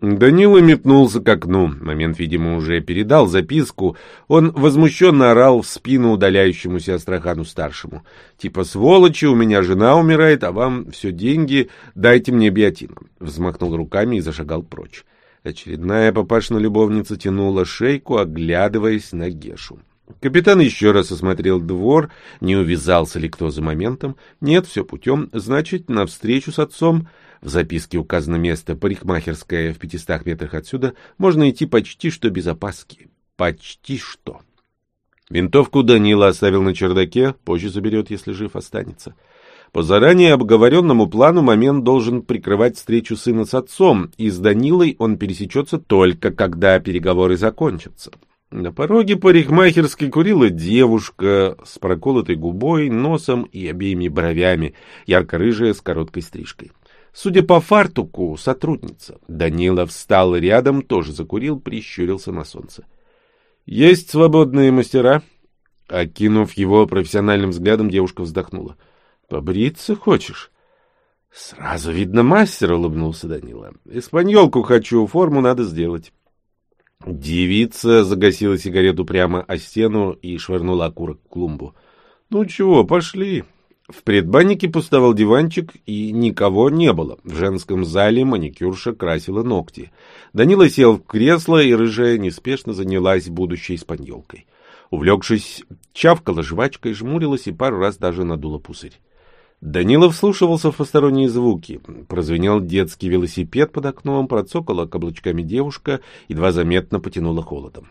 A: Данила метнулся к окну. Момент, видимо, уже передал записку. Он возмущенно орал в спину удаляющемуся Астрахану-старшему. Типа, сволочи, у меня жена умирает, а вам все деньги, дайте мне биотин. Взмахнул руками и зашагал прочь. Очередная папашина любовница тянула шейку, оглядываясь на Гешу. Капитан еще раз осмотрел двор, не увязался ли кто за моментом. Нет, все путем, значит, на встречу с отцом в записке указано место парикмахерская в пятистах метрах отсюда. Можно идти почти что без опаски. Почти что. Винтовку Данила оставил на чердаке, позже заберет, если жив останется. По заранее обговоренному плану момент должен прикрывать встречу сына с отцом, и с Данилой он пересечется только, когда переговоры закончатся. На пороге парикмахерской курила девушка с проколотой губой, носом и обеими бровями, ярко-рыжая с короткой стрижкой. Судя по фартуку, сотрудница. Данила встал рядом, тоже закурил, прищурился на солнце. «Есть свободные мастера?» Окинув его профессиональным взглядом, девушка вздохнула. «Побриться хочешь?» «Сразу видно мастер», — улыбнулся Данила. «Испаньолку хочу, форму надо сделать». Девица загасила сигарету прямо о стену и швырнула окурок в клумбу. «Ну чего, пошли». В предбаннике пустовал диванчик, и никого не было. В женском зале маникюрша красила ногти. Данила сел в кресло, и рыжая неспешно занялась будущей испаньолкой. Увлекшись, чавкала жвачкой, жмурилась и пару раз даже надула пузырь. Данила вслушивался в посторонние звуки. Прозвенел детский велосипед под окном, процокала каблучками девушка, едва заметно потянула холодом.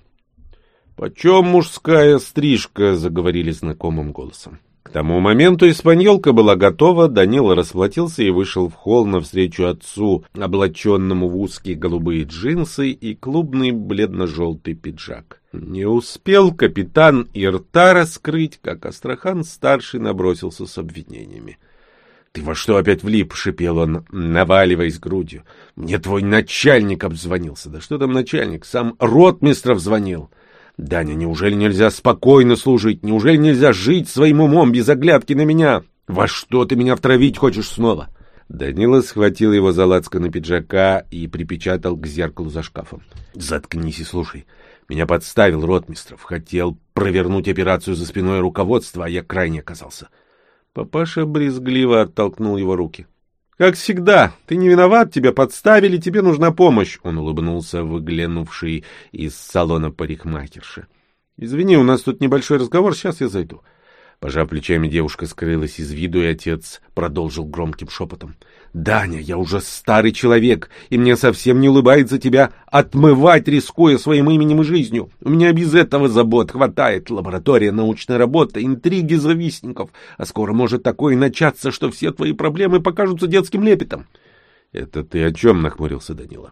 A: — Почем мужская стрижка? — заговорили знакомым голосом. К тому моменту испаньолка была готова, Данила расплатился и вышел в холл навстречу отцу, облаченному в узкие голубые джинсы и клубный бледно-желтый пиджак. Не успел капитан и рта раскрыть, как Астрахан-старший набросился с обвинениями. — Ты во что опять влип? — шипел он, наваливаясь грудью. — Мне твой начальник обзвонился. Да что там начальник? Сам ротмистров звонил. — Даня, неужели нельзя спокойно служить? Неужели нельзя жить своим умом без оглядки на меня? Во что ты меня втравить хочешь снова? Данила схватил его за лацканы пиджака и припечатал к зеркалу за шкафом. Заткнись и слушай. Меня подставил ротмистров. Хотел провернуть операцию за спиной руководства, а я крайне оказался. Папаша брезгливо оттолкнул его руки. «Как всегда, ты не виноват, тебя подставили, тебе нужна помощь», — он улыбнулся, выглянувший из салона парикмахерши. «Извини, у нас тут небольшой разговор, сейчас я зайду». Пожав плечами, девушка скрылась из виду, и отец продолжил громким шепотом. «Даня, я уже старый человек, и мне совсем не улыбается тебя отмывать, рискуя своим именем и жизнью. У меня без этого забот хватает. Лаборатория, научная работа, интриги завистников. А скоро может такое начаться, что все твои проблемы покажутся детским лепетом». «Это ты о чем?» — нахмурился Данила.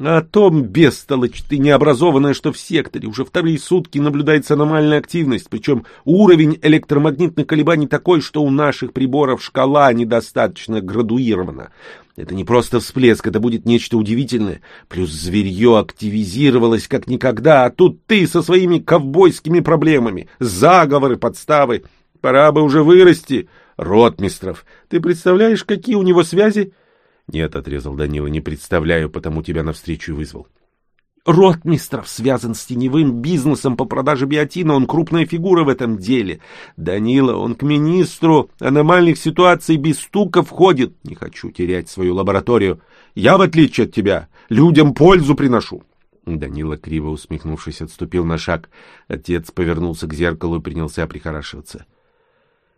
A: А о том, бестолочь ты необразованная, что в секторе уже вторые сутки наблюдается аномальная активность, причем уровень электромагнитных колебаний такой, что у наших приборов шкала недостаточно градуирована. Это не просто всплеск, это будет нечто удивительное. Плюс зверье активизировалось как никогда, а тут ты со своими ковбойскими проблемами, заговоры, подставы. Пора бы уже вырасти, ротмистров. Ты представляешь, какие у него связи? — Нет, — отрезал Данила, — не представляю, потому тебя навстречу и вызвал. Ротмистров связан с теневым бизнесом по продаже биотина, он крупная фигура в этом деле. Данила, он к министру аномальных ситуаций без стука входит. Не хочу терять свою лабораторию. Я, в отличие от тебя, людям пользу приношу. Данила, криво усмехнувшись, отступил на шаг. Отец повернулся к зеркалу и принялся прихорашиваться.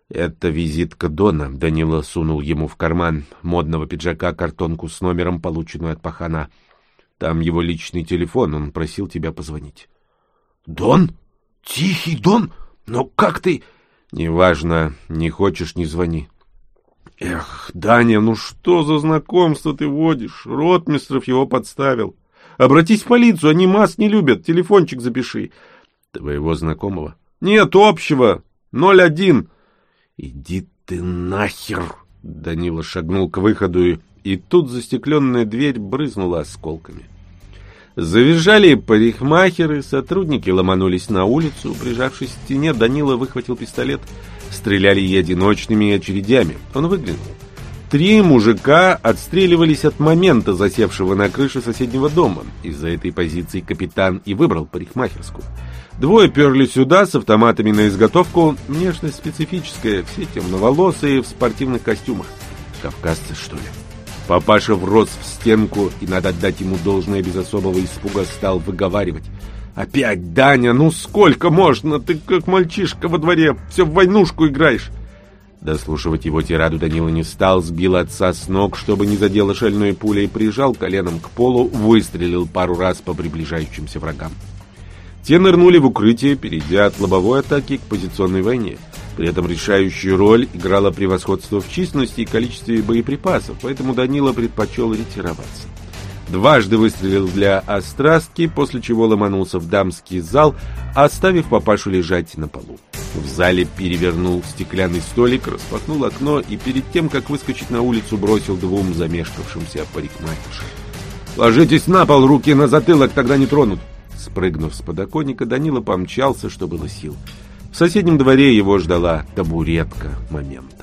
A: «Это визитка Дона», — Данила сунул ему в карман модного пиджака картонку с номером, полученную от пахана. «Там его личный телефон, он просил тебя позвонить».
B: «Дон? Тихий Дон? Но как ты...»
A: «Неважно, не хочешь — не звони».
B: «Эх, Даня, ну что за знакомство ты водишь? Ротмистров его подставил. Обратись в полицию, они масс не любят, телефончик запиши».
A: «Твоего знакомого?»
B: «Нет, общего, ноль один».
A: «Иди ты нахер!» Данила шагнул к выходу, и, и тут застекленная дверь брызнула осколками. Завизжали парикмахеры, сотрудники ломанулись на улицу. Прижавшись к стене, Данила выхватил пистолет. Стреляли и одиночными очередями. Он выглянул. Три мужика отстреливались от момента, засевшего на крыше соседнего дома. Из-за этой позиции капитан и выбрал парикмахерскую. Двое перли сюда с автоматами на изготовку. Внешность специфическая, все темноволосые в спортивных костюмах. Кавказцы, что ли? Папаша врос в стенку, и надо отдать ему должное без особого испуга стал выговаривать. «Опять, Даня, ну сколько можно? Ты как мальчишка во дворе, все в войнушку играешь!» Дослушивать его тираду Данила не стал, сбил отца с ног, чтобы не задело шальной пулей, прижал коленом к полу, выстрелил пару раз по приближающимся врагам. Те нырнули в укрытие, перейдя от лобовой атаки к позиционной войне. При этом решающую роль играло превосходство в численности и количестве боеприпасов, поэтому Данила предпочел ретироваться. Дважды выстрелил для острастки, после чего ломанулся в дамский зал, оставив папашу лежать на полу. В зале перевернул стеклянный столик, распахнул окно и перед тем, как выскочить на улицу, бросил двум замешкавшимся парикмахершам. «Ложитесь на пол, руки на затылок, тогда не тронут!» Спрыгнув с подоконника, Данила помчался, что было сил. В соседнем дворе его ждала табуретка момента.